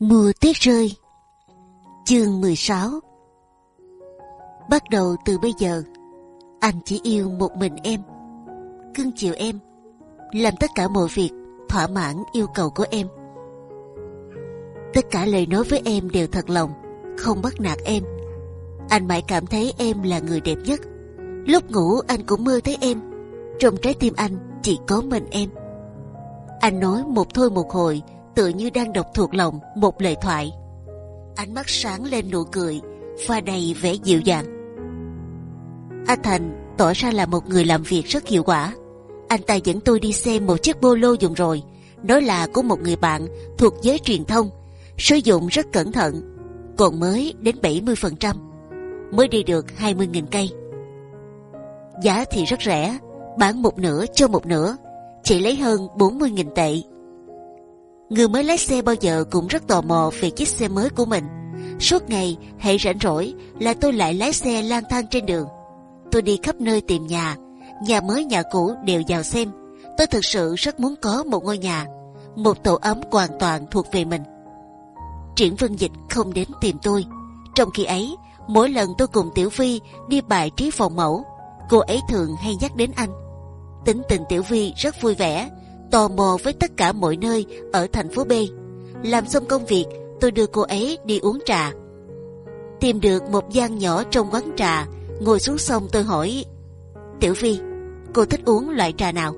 Mùa tuyết rơi. Chương 16 Bắt đầu từ bây giờ, Anh chỉ yêu một mình em, Cưng chiều em, Làm tất cả mọi việc Thỏa mãn yêu cầu của em. Tất cả lời nói với em đều thật lòng, Không bắt nạt em. Anh mãi cảm thấy em là người đẹp nhất. Lúc ngủ, anh cũng mơ thấy em. Trong trái tim anh chỉ có mình em. Anh nói một thôi một hồi tự như đang đọc thuộc lòng một lời thoại. Ánh mắt sáng lên nụ cười, Pha đầy vẻ dịu dàng. A Thành tỏ ra là một người làm việc rất hiệu quả. Anh ta dẫn tôi đi xem một chiếc bô lô dùng rồi. Đó là của một người bạn thuộc giới truyền thông, Sử dụng rất cẩn thận, Còn mới đến 70% Mới đi được 20.000 cây. Giá thì rất rẻ, Bán một nửa cho một nửa, Chỉ lấy hơn 40.000 tệ. Người mới lái xe bao giờ cũng rất tò mò về chiếc xe mới của mình. Suốt ngày, hệ rảnh rỗi là tôi lại lái xe lang thang trên đường. Tôi đi khắp nơi tìm nhà, nhà mới nhà cũ đều vào xem. Tôi thực sự rất muốn có một ngôi nhà, một tổ ấm hoàn toàn thuộc về mình. Triển Vân Dịch không đến tìm tôi. Trong khi ấy, mỗi lần tôi cùng Tiểu Vi đi bài trí phòng mẫu, cô ấy thường hay nhắc đến anh. Tính tình Tiểu Vi rất vui vẻ, tò mò với tất cả mọi nơi ở thành phố B. Làm xong công việc, tôi đưa cô ấy đi uống trà. Tìm được một gian nhỏ trong quán trà, ngồi xuống xong tôi hỏi Tiểu Vi, cô thích uống loại trà nào?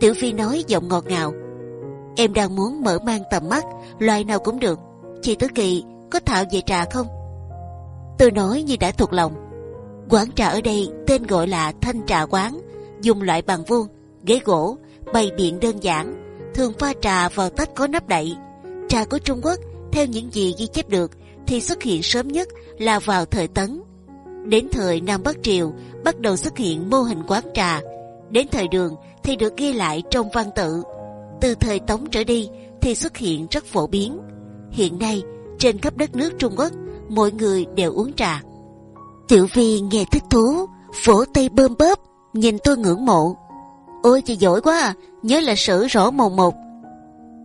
Tiểu Vi nói giọng ngọt ngào. Em đang muốn mở mang tầm mắt, loại nào cũng được. Chị Tứ Kỳ có thạo về trà không? Tôi nói như đã thuộc lòng. Quán trà ở đây tên gọi là Thanh Trà Quán, dùng loại bằng vuông, ghế gỗ, bày biện đơn giản, thường pha trà vào tách có nắp đậy. Trà của Trung Quốc theo những gì ghi chép được thì xuất hiện sớm nhất là vào thời Tấn. Đến thời Nam Bắc Triều bắt đầu xuất hiện mô hình quán trà. Đến thời Đường thì được ghi lại trong văn tự. Từ thời Tống trở đi thì xuất hiện rất phổ biến. Hiện nay trên khắp đất nước Trung Quốc mọi người đều uống trà. Tiểu Vi nghe thích thú, vỗ tay bơm bớp nhìn tôi ngưỡng mộ. Ôi chị giỏi quá à, nhớ là sử rõ mồm một.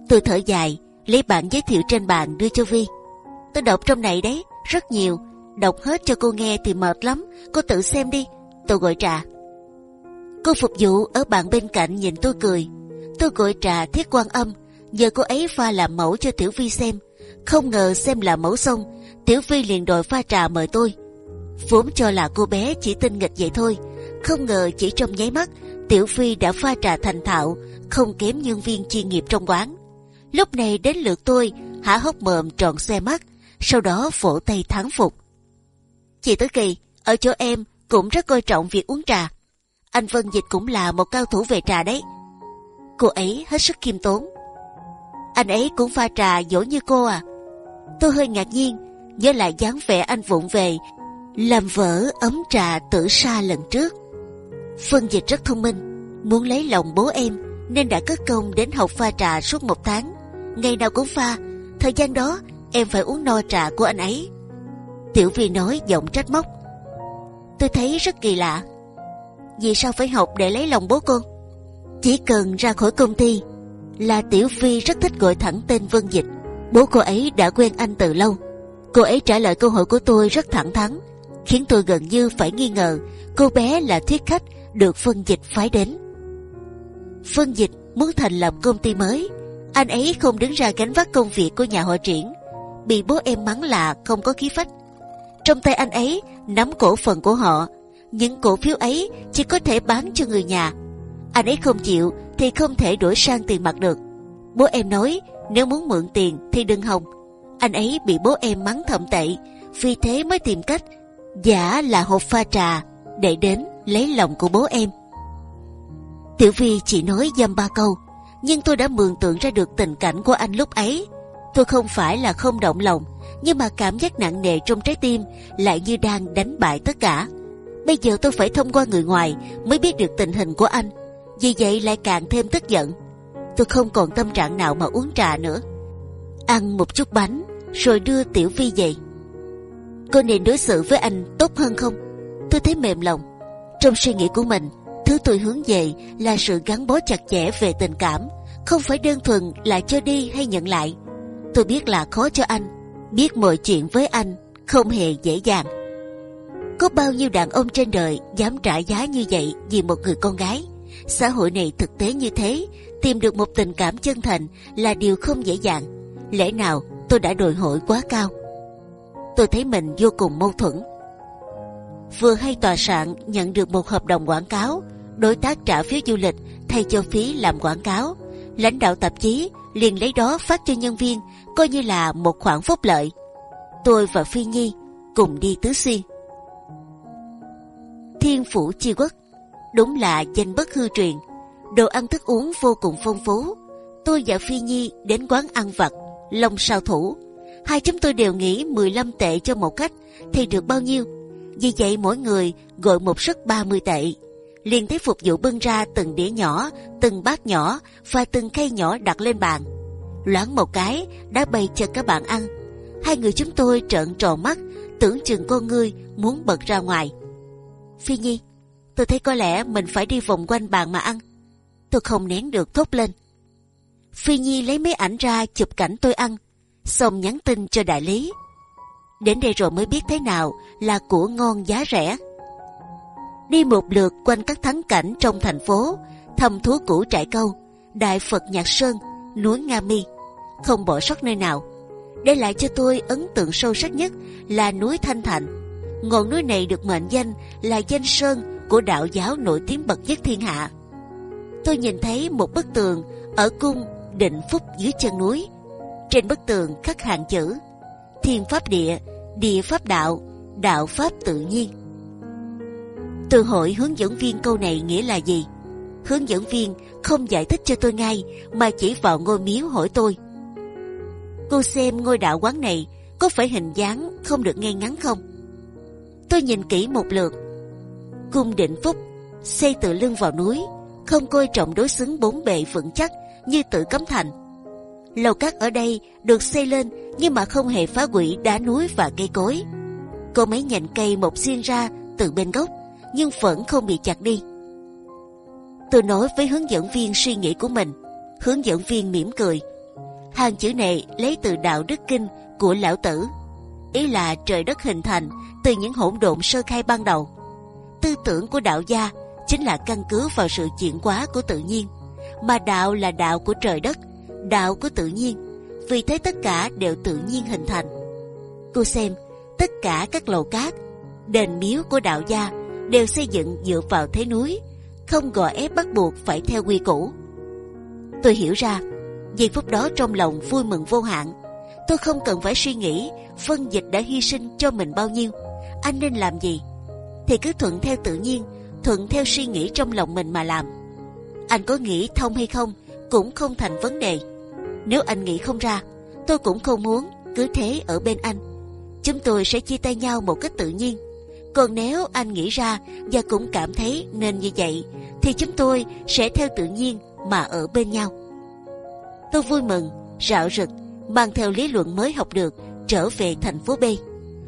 Tôi thở dài, lấy bản giới thiệu trên bàn đưa cho Vi. Tôi đọc trong này đấy, rất nhiều. Đọc hết cho cô nghe thì mệt lắm, cô tự xem đi. Tôi gọi trà. Cô phục vụ ở bàn bên cạnh nhìn tôi cười. Tôi gọi trà thiết quan âm, nhờ cô ấy pha làm mẫu cho Tiểu Vi xem. Không ngờ xem làm mẫu xong, Tiểu Vi liền đòi pha trà mời tôi. Vốn cho là cô bé chỉ tinh nghịch vậy thôi, không ngờ chỉ trong nháy mắt Tiểu Phi đã pha trà thành thạo, không kém nhân viên chuyên nghiệp trong quán. Lúc này đến lượt tôi, há hốc mồm tròn xe mắt, sau đó vỗ tay thắng phục. Chị Tứ Kỳ, ở chỗ em cũng rất coi trọng việc uống trà. Anh Vân Dịch cũng là một cao thủ về trà đấy. Cô ấy hết sức kiêm tốn. Anh ấy cũng pha trà dỗ như cô à? Tôi hơi ngạc nhiên, nhớ lại dáng vẻ anh vụng về, làm vỡ ấm trà tử sa lần trước. Phương Dịch rất thông minh, muốn lấy lòng bố em nên đã cất công đến học pha trà suốt một tháng. Ngày nào cũng pha, thời gian đó em phải uống no trà của anh ấy. Tiểu Vi nói giọng trách móc. Tôi thấy rất kỳ lạ. Vì sao phải học để lấy lòng bố con? Chỉ cần ra khỏi công ty là Tiểu Vi rất thích gọi thẳng tên Vân Dịch. Bố cô ấy đã quen anh từ lâu. Cô ấy trả lời câu hỏi của tôi rất thẳng thắn, khiến tôi gần như phải nghi ngờ cô bé là thuyết khách được phân dịch phái đến. Phân dịch muốn thành lập công ty mới, anh ấy không đứng ra gánh vác công việc của nhà họ triển, bị bố em mắng là không có khí phách. Trong tay anh ấy nắm cổ phần của họ, những cổ phiếu ấy chỉ có thể bán cho người nhà. Anh ấy không chịu thì không thể đổi sang tiền mặt được. Bố em nói nếu muốn mượn tiền thì đừng hòng. Anh ấy bị bố em mắng thậm tệ, vì thế mới tìm cách giả là hộp pha trà để đến lấy lòng của bố em. Tiểu Vi chỉ nói dăm ba câu, nhưng tôi đã mường tượng ra được tình cảnh của anh lúc ấy. Tôi không phải là không động lòng, nhưng mà cảm giác nặng nề trong trái tim lại như đang đánh bại tất cả. Bây giờ tôi phải thông qua người ngoài mới biết được tình hình của anh, vì vậy lại càng thêm tức giận. Tôi không còn tâm trạng nào mà uống trà nữa. Ăn một chút bánh, rồi đưa Tiểu Vi về. Cô nên đối xử với anh tốt hơn không? Tôi thấy mềm lòng. Trong suy nghĩ của mình, thứ tôi hướng về là sự gắn bó chặt chẽ về tình cảm, không phải đơn thuần là cho đi hay nhận lại. Tôi biết là khó cho anh, biết mọi chuyện với anh không hề dễ dàng. Có bao nhiêu đàn ông trên đời dám trả giá như vậy vì một người con gái? Xã hội này thực tế như thế, tìm được một tình cảm chân thành là điều không dễ dàng. Lẽ nào tôi đã đòi hỏi quá cao? Tôi thấy mình vô cùng mâu thuẫn. Vừa hay tòa soạn nhận được một hợp đồng quảng cáo, đối tác trả phiếu du lịch thay cho phí làm quảng cáo. Lãnh đạo tạp chí liền lấy đó phát cho nhân viên, coi như là một khoản phúc lợi. Tôi và Phi Nhi cùng đi tứ xuyên. Thiên phủ chi quốc đúng là danh bất hư truyền. Đồ ăn thức uống vô cùng phong phú. Tôi và Phi Nhi đến quán ăn vặt Long Sao Thủ. Hai chúng tôi đều nghĩ 15 tệ cho một cách thì được bao nhiêu. Vì vậy mỗi người gọi một suất 30 tệ. liền thấy phục vụ bưng ra từng đĩa nhỏ, từng bát nhỏ và từng khay nhỏ đặt lên bàn. Loáng một cái đã bày cho các bạn ăn. Hai người chúng tôi trợn tròn mắt, tưởng chừng con ngươi muốn bật ra ngoài. Phi Nhi, tôi thấy có lẽ mình phải đi vòng quanh bàn mà ăn. Tôi không nén được thốt lên. Phi Nhi lấy máy ảnh ra chụp cảnh tôi ăn, xong nhắn tin cho đại lý. Đến đây rồi mới biết thế nào là của ngon giá rẻ. Đi một lượt quanh các thắng cảnh trong thành phố, thăm thú cũ trại câu, đại Phật Nhạc Sơn, núi Nga Mi, không bỏ sót nơi nào. Để lại cho tôi ấn tượng sâu sắc nhất là núi Thanh Thạnh. Ngọn núi này được mệnh danh là danh sơn của đạo giáo nổi tiếng bậc nhất thiên hạ. Tôi nhìn thấy một bức tường ở cung định phúc dưới chân núi. Trên bức tường khắc hàng chữ Thiên pháp địa, địa pháp đạo, đạo pháp tự nhiên. Từ hội hướng dẫn viên câu này nghĩa là gì? Hướng dẫn viên không giải thích cho tôi ngay mà chỉ vào ngôi miếu hỏi tôi. Cô xem ngôi đạo quán này có phải hình dáng không được ngay ngắn không? Tôi nhìn kỹ một lượt. Cung định phúc xây tự lưng vào núi, không coi trọng đối xứng bốn bề vững chắc như tự cấm thành. Lầu cát ở đây được xây lên nhưng mà không hề phá hủy đá núi và cây cối. cô mấy nhành cây mọc xuyên ra từ bên gốc nhưng vẫn không bị chặt đi. Tôi nói với hướng dẫn viên suy nghĩ của mình. Hướng dẫn viên mỉm cười. Hàng chữ này lấy từ đạo đức kinh của lão tử. Ý là trời đất hình thành từ những hỗn độn sơ khai ban đầu. Tư tưởng của đạo gia chính là căn cứ vào sự chuyển hóa của tự nhiên mà đạo là đạo của trời đất, đạo của tự nhiên. Vì thế tất cả đều tự nhiên hình thành. Cô xem, tất cả các lầu cát, đền miếu của đạo gia đều xây dựng dựa vào thế núi, không gò ép bắt buộc phải theo quy củ. Tôi hiểu ra, giây phút đó trong lòng vui mừng vô hạn. Tôi không cần phải suy nghĩ phân dịch đã hy sinh cho mình bao nhiêu, anh nên làm gì, thì cứ thuận theo tự nhiên, thuận theo suy nghĩ trong lòng mình mà làm anh có nghĩ thông hay không cũng không thành vấn đề. Nếu anh nghĩ không ra, tôi cũng không muốn cứ thế ở bên anh. Chúng tôi sẽ chia tay nhau một cách tự nhiên. Còn nếu anh nghĩ ra và cũng cảm thấy nên như vậy, thì chúng tôi sẽ theo tự nhiên mà ở bên nhau. Tôi vui mừng, rạo rực, mang theo lý luận mới học được trở về thành phố B.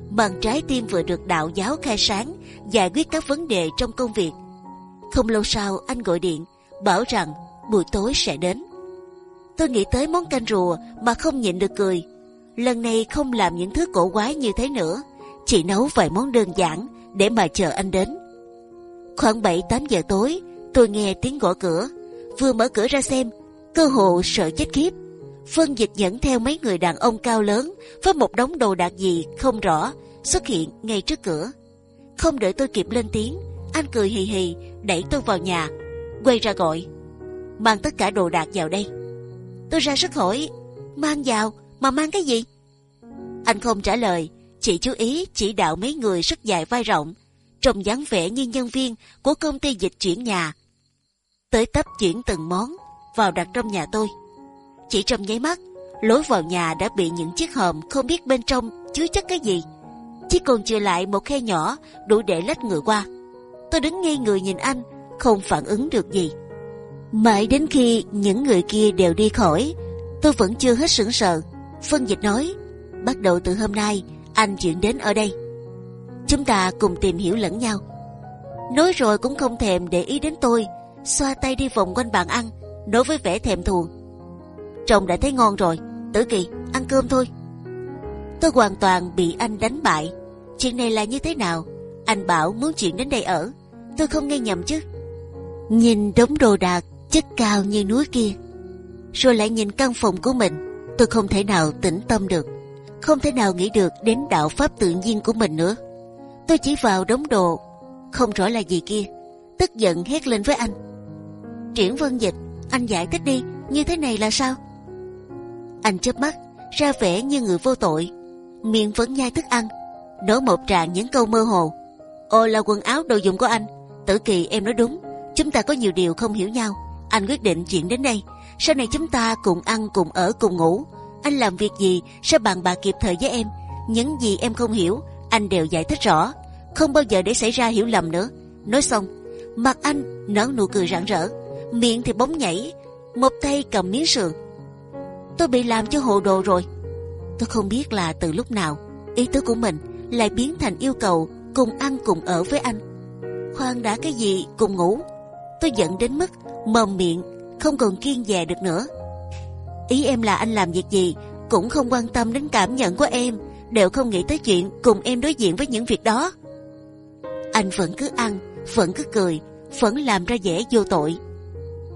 Bằng trái tim vừa được đạo giáo khai sáng, giải quyết các vấn đề trong công việc. Không lâu sau anh gọi điện bảo rằng buổi tối sẽ đến. Tôi nghĩ tới món canh rùa mà không nhịn được cười. Lần này không làm những thứ cổ quái như thế nữa, chỉ nấu vài món đơn giản để mà chờ anh đến. Khoảng 7-8 giờ tối, tôi nghe tiếng gõ cửa. Vừa mở cửa ra xem, cơ hồ sợ chết khiếp. Phân dịch dẫn theo mấy người đàn ông cao lớn với một đống đồ đạc gì không rõ xuất hiện ngay trước cửa. Không đợi tôi kịp lên tiếng, anh cười hì hì đẩy tôi vào nhà quay ra gọi mang tất cả đồ đạc vào đây. Tôi ra sức hỏi, mang vào? Mà mang cái gì? Anh không trả lời, chỉ chú ý chỉ đạo mấy người sức dài vai rộng, trông dáng vẻ như nhân viên của công ty dịch chuyển nhà. Tới tấp chuyển từng món vào đặt trong nhà tôi. Chỉ trong nháy mắt, lối vào nhà đã bị những chiếc hòm không biết bên trong chứa chất cái gì. Chỉ còn chưa lại một khe nhỏ đủ để lách người qua. Tôi đứng ngay người nhìn anh, không phản ứng được gì. Mãi đến khi những người kia đều đi khỏi, tôi vẫn chưa hết sững sờ. Phân dịch nói, bắt đầu từ hôm nay anh chuyển đến ở đây. Chúng ta cùng tìm hiểu lẫn nhau. Nói rồi cũng không thèm để ý đến tôi, xoa tay đi vòng quanh bàn ăn, đối với vẻ thèm thuồng. Chồng đã thấy ngon rồi, Tử Kỳ, ăn cơm thôi. Tôi hoàn toàn bị anh đánh bại. Chuyện này là như thế nào? Anh bảo muốn chuyển đến đây ở. Tôi không nghe nhầm chứ? Nhìn đống đồ đạc chất cao như núi kia, rồi lại nhìn căn phòng của mình, tôi không thể nào tĩnh tâm được, không thể nào nghĩ được đến đạo pháp tự nhiên của mình nữa. Tôi chỉ vào đống đồ không rõ là gì kia, tức giận hét lên với anh. Triển Vân Dịch, anh giải thích đi, như thế này là sao? Anh chớp mắt, ra vẻ như người vô tội, miệng vẫn nhai thức ăn, nở một tràng những câu mơ hồ. Ô là quần áo đồ dùng của anh, Tử Kỳ em nói đúng, chúng ta có nhiều điều không hiểu nhau. Anh quyết định chuyển đến đây, sau này chúng ta cùng ăn, cùng ở, cùng ngủ. Anh làm việc gì sẽ bàn bạc kịp thời với em. Những gì em không hiểu, anh đều giải thích rõ, không bao giờ để xảy ra hiểu lầm nữa. Nói xong, mặt anh nở nụ cười rạng rỡ, miệng thì bóng nhảy, một tay cầm miếng sườn. Tôi bị làm cho hồ đồ rồi. Tôi không biết là từ lúc nào ý tứ của mình lại biến thành yêu cầu cùng ăn cùng ở với anh. Khoan đã cái gì cùng ngủ? Tôi giận đến mức mồm miệng không còn kiên dè được nữa. Ý em là anh làm việc gì cũng không quan tâm đến cảm nhận của em, đều không nghĩ tới chuyện cùng em đối diện với những việc đó. Anh vẫn cứ ăn, vẫn cứ cười, vẫn làm ra vẻ vô tội.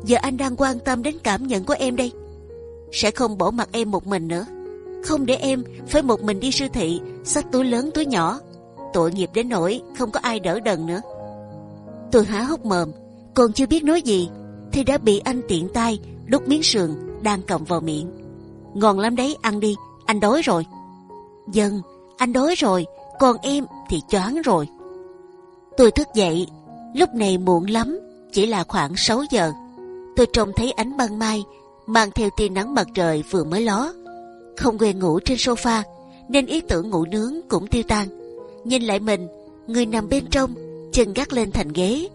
Giờ anh đang quan tâm đến cảm nhận của em đây, sẽ không bỏ mặt em một mình nữa, không để em phải một mình đi siêu thị xách túi lớn túi nhỏ, tội nghiệp đến nỗi không có ai đỡ đần nữa. Tôi há hốc mồm, còn chưa biết nói gì thì đã bị anh tiện tay đút miếng sườn đang cầm vào miệng. Ngon lắm đấy, ăn đi, anh đói rồi. Dân, anh đói rồi, còn em thì choáng rồi. Tôi thức dậy, lúc này muộn lắm, chỉ là khoảng 6 giờ. Tôi trông thấy ánh ban mai mang theo tia nắng mặt trời vừa mới ló. Không quen ngủ trên sofa nên ý tưởng ngủ nướng cũng tiêu tan. Nhìn lại mình, người nằm bên trong, chân gác lên thành ghế,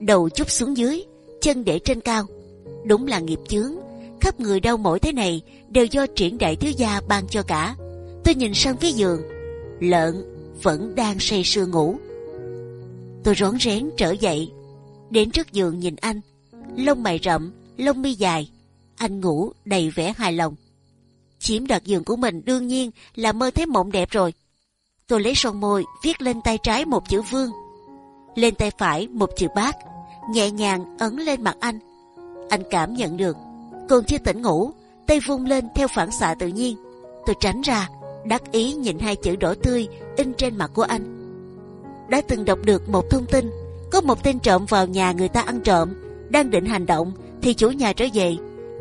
đầu chút xuống dưới, chân để trên cao. Đúng là nghiệp chướng, khắp người đau mỏi thế này đều do triển đại thiếu gia ban cho cả. Tôi nhìn sang phía giường, lợn vẫn đang say sưa ngủ. Tôi rón rén trở dậy, đến trước giường nhìn anh, lông mày rậm, lông mi dài, anh ngủ đầy vẻ hài lòng. Chiếm đoạt giường của mình đương nhiên là mơ thấy mộng đẹp rồi. Tôi lấy son môi viết lên tay trái một chữ vương, lên tay phải một chữ bát, nhẹ nhàng ấn lên mặt anh. Anh cảm nhận được, còn chưa tỉnh ngủ, tay vung lên theo phản xạ tự nhiên. Tôi tránh ra, đắc ý nhìn hai chữ đỏ tươi in trên mặt của anh. Đã từng đọc được một thông tin, có một tên trộm vào nhà người ta ăn trộm, đang định hành động thì chủ nhà trở về.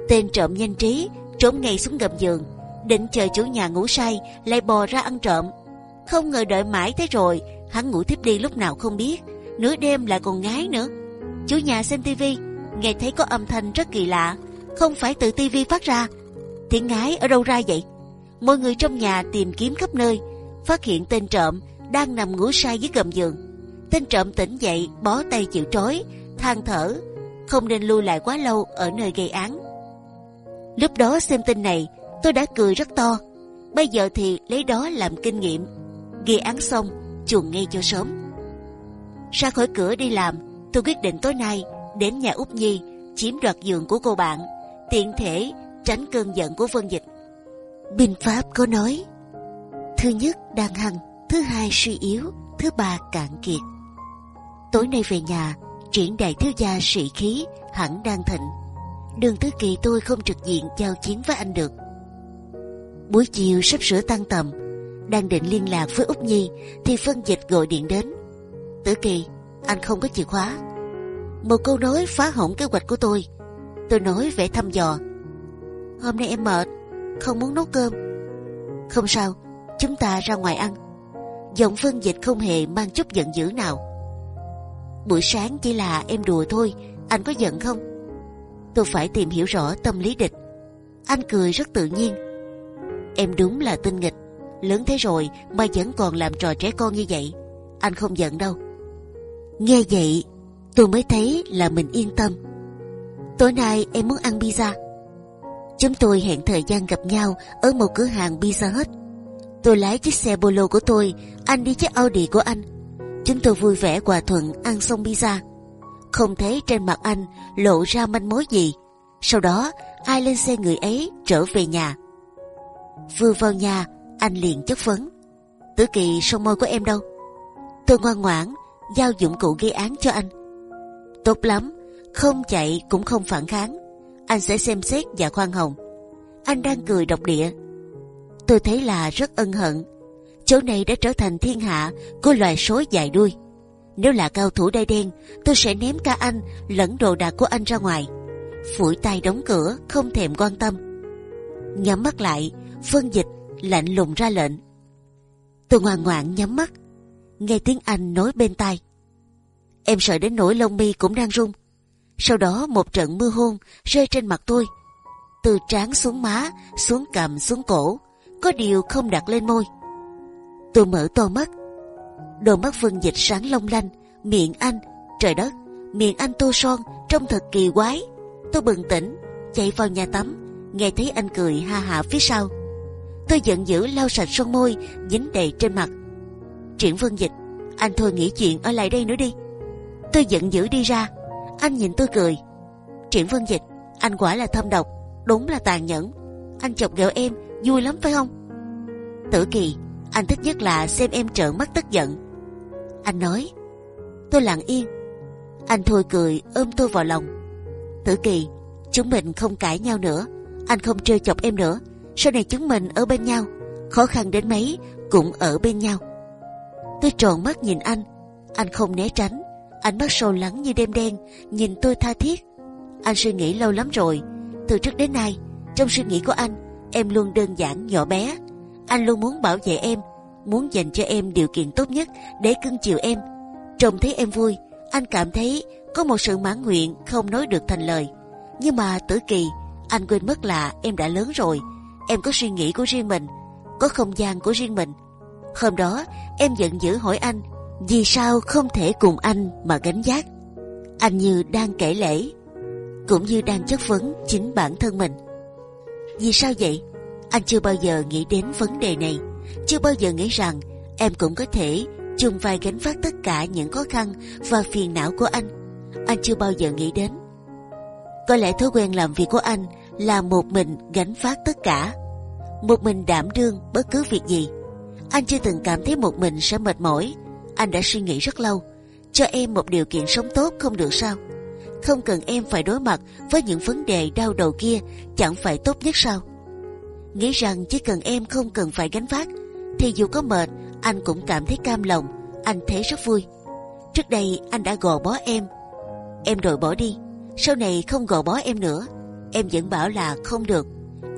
Tên trộm nhanh trí trốn ngay xuống gầm giường, định chờ chủ nhà ngủ say lại bò ra ăn trộm. Không ngờ đợi mãi thế rồi, hắn ngủ tiếp đi lúc nào không biết, nửa đêm lại còn ngái nữa Chủ nhà xem tivi nghe thấy có âm thanh rất kỳ lạ, không phải từ tivi phát ra. Tiếng ngái ở đâu ra vậy? Mọi người trong nhà tìm kiếm khắp nơi, phát hiện tên trộm đang nằm ngủ say dưới gầm giường. Tên trộm tỉnh dậy, bó tay chịu trói, than thở, không nên lưu lại quá lâu ở nơi gây án. Lúc đó xem tin này, tôi đã cười rất to. Bây giờ thì lấy đó làm kinh nghiệm. Gây án xong, chuồn ngay cho sớm. Ra khỏi cửa đi làm, tôi quyết định tối nay đến nhà út nhi chiếm đoạt giường của cô bạn, tiện thể tránh cơn giận của Vân Dịch. Binh pháp có nói: thứ nhất đang hăng, thứ hai suy yếu, thứ ba cạn kiệt. Tối nay về nhà, triển đại thiếu gia sĩ khí hẳn đang thịnh. Đường Tứ Kỳ tôi không trực diện giao chiến với anh được. Buổi chiều sắp sửa tăng tầm, đang định liên lạc với út nhi thì phân Dịch gọi điện đến. Tử Kỳ, anh không có chìa khóa. Một câu nói phá hỏng kế hoạch của tôi. Tôi nói vẻ thăm dò. Hôm nay em mệt, không muốn nấu cơm. Không sao, chúng ta ra ngoài ăn. Giọng phân dịch không hề mang chút giận dữ nào. Buổi sáng chỉ là em đùa thôi, anh có giận không? Tôi phải tìm hiểu rõ tâm lý địch. Anh cười rất tự nhiên. Em đúng là tinh nghịch, lớn thế rồi mà vẫn còn làm trò trẻ con như vậy. Anh không giận đâu. Nghe vậy, tôi mới thấy là mình yên tâm. Tối nay em muốn ăn pizza. Chúng tôi hẹn thời gian gặp nhau ở một cửa hàng pizza hết. Tôi lái chiếc xe Polo của tôi, anh đi chiếc Audi của anh. Chúng tôi vui vẻ hòa thuận ăn xong pizza. Không thấy trên mặt anh lộ ra manh mối gì. Sau đó ai lên xe người ấy trở về nhà. Vừa vào nhà, anh liền chất vấn. Tử Kỳ son môi của em đâu? Tôi ngoan ngoãn giao dụng cụ gây án cho anh. Tốt lắm, không chạy cũng không phản kháng. Anh sẽ xem xét và khoan hồng. Anh đang cười độc địa. Tôi thấy là rất ân hận. Chỗ này đã trở thành thiên hạ của loài sói dài đuôi. Nếu là cao thủ đai đen, tôi sẽ ném cả anh lẫn đồ đạc của anh ra ngoài. phủi tay đóng cửa, không thèm quan tâm. Nhắm mắt lại, phân dịch lạnh lùng ra lệnh. Tôi ngoan ngoãn nhắm mắt, nghe tiếng Anh nói bên tai. Em sợ đến nỗi lông mi cũng đang rung. Sau đó một trận mưa hôn rơi trên mặt tôi, từ trán xuống má, xuống cằm xuống cổ, có điều không đặt lên môi. Tôi mở to mắt, đôi mắt vân dịch sáng long lanh, miệng anh, trời đất, miệng anh tô son trông thật kỳ quái. Tôi bừng tỉnh, chạy vào nhà tắm, nghe thấy anh cười ha ha phía sau. Tôi giận dữ lau sạch son môi dính đầy trên mặt. Triển Vân Dịch, anh thôi nghĩ chuyện ở lại đây nữa đi. Tôi giận dữ đi ra, anh nhìn tôi cười. Triển Vân Dịch, anh quả là thâm độc, đúng là tàn nhẫn. Anh chọc ghẹo em vui lắm phải không? Tử Kỳ, anh thích nhất là xem em trợn mắt tức giận. Anh nói, tôi lặng yên. Anh thôi cười ôm tôi vào lòng. Tử Kỳ, chúng mình không cãi nhau nữa. Anh không trêu chọc em nữa sau này chúng mình ở bên nhau khó khăn đến mấy cũng ở bên nhau tôi tròn mắt nhìn anh anh không né tránh ánh mắt sâu lắng như đêm đen nhìn tôi tha thiết. Anh suy nghĩ lâu lắm rồi. Từ trước đến nay trong suy nghĩ của anh em luôn đơn giản nhỏ bé. Anh luôn muốn bảo vệ em muốn dành cho em điều kiện tốt nhất để cưng chiều em. Trông thấy em vui anh cảm thấy có một sự mãn nguyện không nói được thành lời. Nhưng mà tử kỳ anh quên mất là em đã lớn rồi. Em có suy nghĩ của riêng mình, có không gian của riêng mình. Hôm đó em giận dữ hỏi anh vì sao không thể cùng anh mà gánh vác Anh như đang kể lễ, cũng như đang chất vấn chính bản thân mình. Vì sao vậy? Anh chưa bao giờ nghĩ đến vấn đề này, chưa bao giờ nghĩ rằng em cũng có thể chung vai gánh vác tất cả những khó khăn và phiền não của anh. Anh chưa bao giờ nghĩ đến. Có lẽ thói quen làm việc của anh là một mình gánh vác tất cả, một mình đảm đương bất cứ việc gì. Anh chưa từng cảm thấy một mình sẽ mệt mỏi. Anh đã suy nghĩ rất lâu. Cho em một điều kiện sống tốt không được sao? Không cần em phải đối mặt với những vấn đề đau đầu kia, chẳng phải tốt nhất sao? Nghĩ rằng chỉ cần em không cần phải gánh vác, thì dù có mệt, anh cũng cảm thấy cam lòng. Anh thấy rất vui. Trước đây anh đã gò bó em, em rồi bỏ đi. Sau này không gò bó em nữa em vẫn bảo là không được.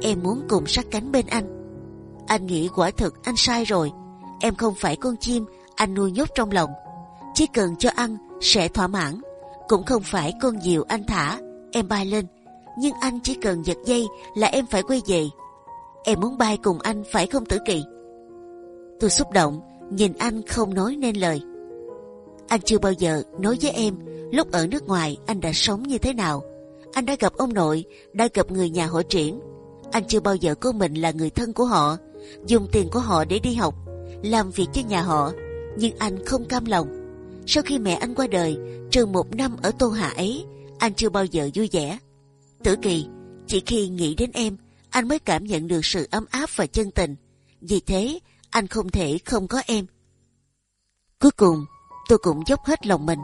Em muốn cùng sát cánh bên anh. Anh nghĩ quả thực anh sai rồi. Em không phải con chim anh nuôi nhốt trong lòng. Chỉ cần cho ăn sẽ thỏa mãn. Cũng không phải con diều anh thả em bay lên. Nhưng anh chỉ cần giật dây là em phải quay về. Em muốn bay cùng anh phải không tử kỳ? Tôi xúc động nhìn anh không nói nên lời. Anh chưa bao giờ nói với em lúc ở nước ngoài anh đã sống như thế nào anh đã gặp ông nội, đã gặp người nhà họ triển. Anh chưa bao giờ cô mình là người thân của họ, dùng tiền của họ để đi học, làm việc cho nhà họ. Nhưng anh không cam lòng. Sau khi mẹ anh qua đời, trừ một năm ở Tô Hà ấy, anh chưa bao giờ vui vẻ. Tử kỳ, chỉ khi nghĩ đến em, anh mới cảm nhận được sự ấm áp và chân tình. Vì thế, anh không thể không có em. Cuối cùng, tôi cũng dốc hết lòng mình.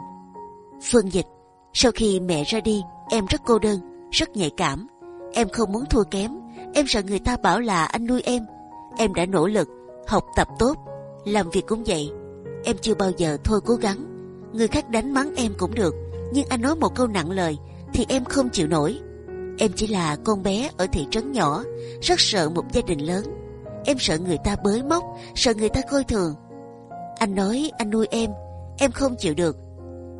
Phương Dịch, sau khi mẹ ra đi, Em rất cô đơn, rất nhạy cảm. Em không muốn thua kém. Em sợ người ta bảo là anh nuôi em. Em đã nỗ lực, học tập tốt, làm việc cũng vậy. Em chưa bao giờ thôi cố gắng. Người khác đánh mắng em cũng được, nhưng anh nói một câu nặng lời thì em không chịu nổi. Em chỉ là con bé ở thị trấn nhỏ, rất sợ một gia đình lớn. Em sợ người ta bới móc, sợ người ta coi thường. Anh nói anh nuôi em, em không chịu được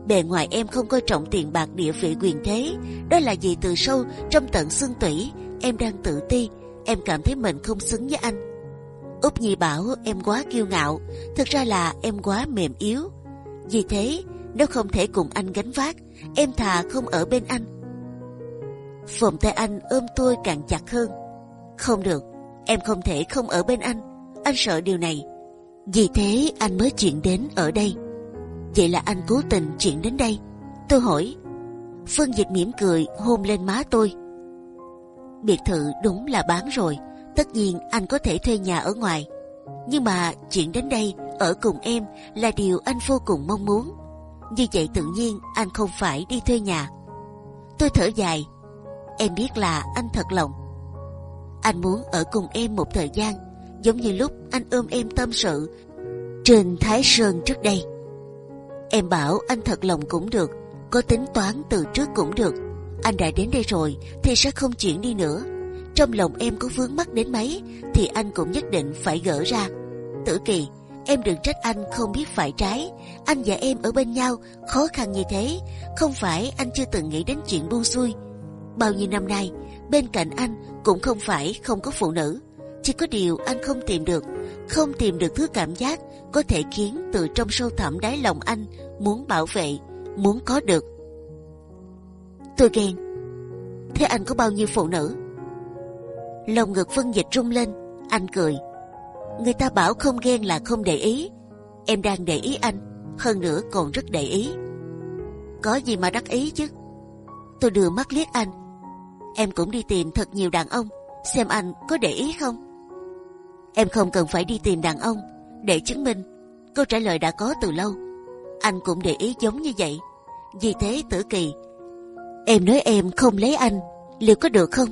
bề ngoài em không coi trọng tiền bạc địa vị quyền thế đó là gì từ sâu trong tận xương tủy em đang tự ti em cảm thấy mình không xứng với anh Úp nhi bảo em quá kiêu ngạo, thực ra là em quá mềm yếu. Vì thế, nếu không thể cùng anh gánh vác, em thà không ở bên anh. Vòng tay anh ôm tôi càng chặt hơn. Không được, em không thể không ở bên anh. Anh sợ điều này. Vì thế, anh mới chuyển đến ở đây. Vậy là anh cố tình chuyển đến đây. Tôi hỏi. Phương dịch mỉm cười, hôn lên má tôi. Biệt thự đúng là bán rồi. Tất nhiên anh có thể thuê nhà ở ngoài, nhưng mà chuyện đến đây ở cùng em là điều anh vô cùng mong muốn. Như vậy tự nhiên anh không phải đi thuê nhà. Tôi thở dài. Em biết là anh thật lòng. Anh muốn ở cùng em một thời gian, giống như lúc anh ôm em tâm sự trên Thái Sơn trước đây. Em bảo anh thật lòng cũng được, có tính toán từ trước cũng được. Anh đã đến đây rồi thì sẽ không chuyển đi nữa. Trong lòng em có vướng mắc đến mấy thì anh cũng nhất định phải gỡ ra. Tử Kỳ, em đừng trách anh không biết phải trái. Anh và em ở bên nhau khó khăn như thế, không phải anh chưa từng nghĩ đến chuyện buông xuôi. Bao nhiêu năm nay bên cạnh anh cũng không phải không có phụ nữ, chỉ có điều anh không tìm được, không tìm được thứ cảm giác có thể khiến từ trong sâu thẳm đáy lòng anh muốn bảo vệ, muốn có được. Tôi ghen. Thế anh có bao nhiêu phụ nữ? Lồng ngực phân Dịch rung lên, anh cười. Người ta bảo không ghen là không để ý. Em đang để ý anh, hơn nữa còn rất để ý. Có gì mà đắc ý chứ? Tôi đưa mắt liếc anh. Em cũng đi tìm thật nhiều đàn ông, xem anh có để ý không? Em không cần phải đi tìm đàn ông để chứng minh. Câu trả lời đã có từ lâu. Anh cũng để ý giống như vậy. Vì thế Tử Kỳ, em nói em không lấy anh, liệu có được không?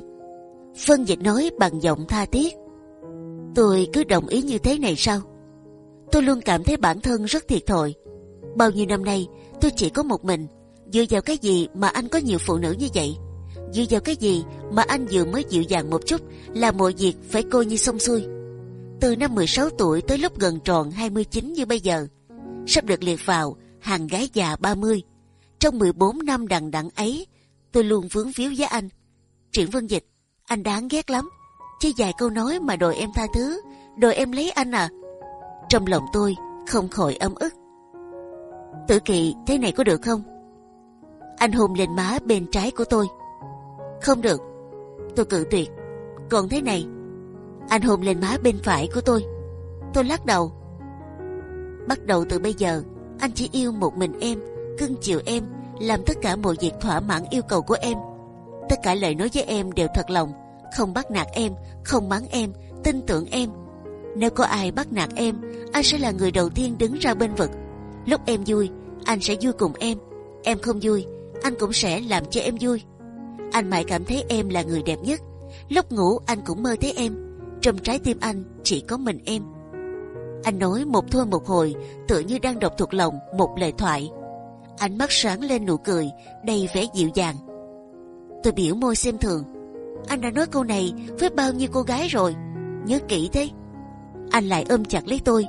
Phân Dịch nói bằng giọng tha thiết. Tôi cứ đồng ý như thế này sao? Tôi luôn cảm thấy bản thân rất thiệt thòi. Bao nhiêu năm nay tôi chỉ có một mình. Dựa vào cái gì mà anh có nhiều phụ nữ như vậy? Dựa vào cái gì mà anh vừa mới dịu dàng một chút là mọi việc phải coi như xong xuôi? Từ năm 16 tuổi tới lúc gần tròn 29 như bây giờ, sắp được liệt vào hàng gái già 30. Trong 14 năm đằng đẵng ấy, tôi luôn vướng víu với anh. Triển Vân Dịch, anh đáng ghét lắm. Chỉ vài câu nói mà đòi em tha thứ, đòi em lấy anh à? Trong lòng tôi không khỏi ấm ức. Tử Kỳ, thế này có được không? Anh hôn lên má bên trái của tôi. Không được, tôi cự tuyệt. Còn thế này, anh hôn lên má bên phải của tôi. Tôi lắc đầu. Bắt đầu từ bây giờ, anh chỉ yêu một mình em, cưng chiều em, làm tất cả mọi việc thỏa mãn yêu cầu của em. Tất cả lời nói với em đều thật lòng, không bắt nạt em, không mắng em, tin tưởng em. Nếu có ai bắt nạt em, anh sẽ là người đầu tiên đứng ra bên vực. Lúc em vui, anh sẽ vui cùng em. Em không vui, anh cũng sẽ làm cho em vui. Anh mãi cảm thấy em là người đẹp nhất. Lúc ngủ anh cũng mơ thấy em. Trong trái tim anh chỉ có mình em. Anh nói một thôi một hồi, tựa như đang đọc thuộc lòng một lời thoại. Ánh mắt sáng lên nụ cười, đầy vẻ dịu dàng. Tôi biểu môi xem thường. Anh đã nói câu này với bao nhiêu cô gái rồi, nhớ kỹ thế. Anh lại ôm chặt lấy tôi.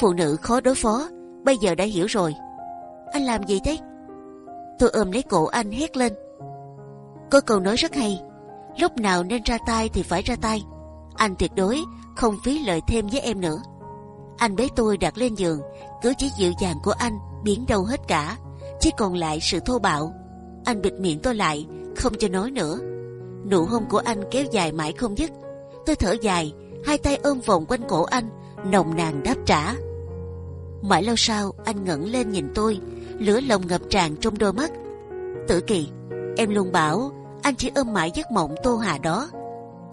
Phụ nữ khó đối phó, bây giờ đã hiểu rồi. Anh làm gì thế? Tôi ôm lấy cổ anh hét lên. Có câu nói rất hay, lúc nào nên ra tay thì phải ra tay. Anh tuyệt đối không phí lời thêm với em nữa. Anh bế tôi đặt lên giường, cứ chỉ dịu dàng của anh biến đâu hết cả, chỉ còn lại sự thô bạo. Anh bịt miệng tôi lại, không cho nói nữa. Nụ hôn của anh kéo dài mãi không dứt. Tôi thở dài, hai tay ôm vòng quanh cổ anh, nồng nàn đáp trả. Mãi lâu sau, anh ngẩng lên nhìn tôi, lửa lòng ngập tràn trong đôi mắt. Tử Kỳ, em luôn bảo anh chỉ ôm mãi giấc mộng tô hà đó.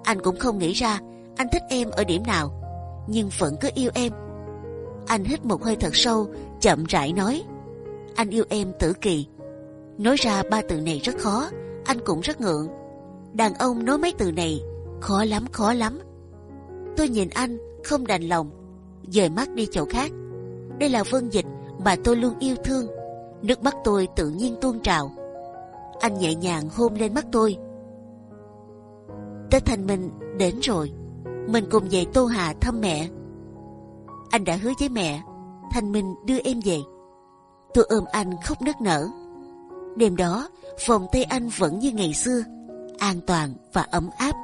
Anh cũng không nghĩ ra anh thích em ở điểm nào, nhưng vẫn cứ yêu em. Anh hít một hơi thật sâu, chậm rãi nói: anh yêu em Tử Kỳ. Nói ra ba từ này rất khó, anh cũng rất ngượng. Đàn ông nói mấy từ này khó lắm, khó lắm. Tôi nhìn anh không đành lòng, dời mắt đi chỗ khác. Đây là Vân Dịch mà tôi luôn yêu thương. Nước mắt tôi tự nhiên tuôn trào. Anh nhẹ nhàng hôn lên mắt tôi. Tết thành Minh đến rồi, mình cùng về Tô Hà thăm mẹ. Anh đã hứa với mẹ, thành Minh đưa em về. Tôi ôm anh khóc nức nở. Đêm đó, phòng tây anh vẫn như ngày xưa, an toàn và ấm áp.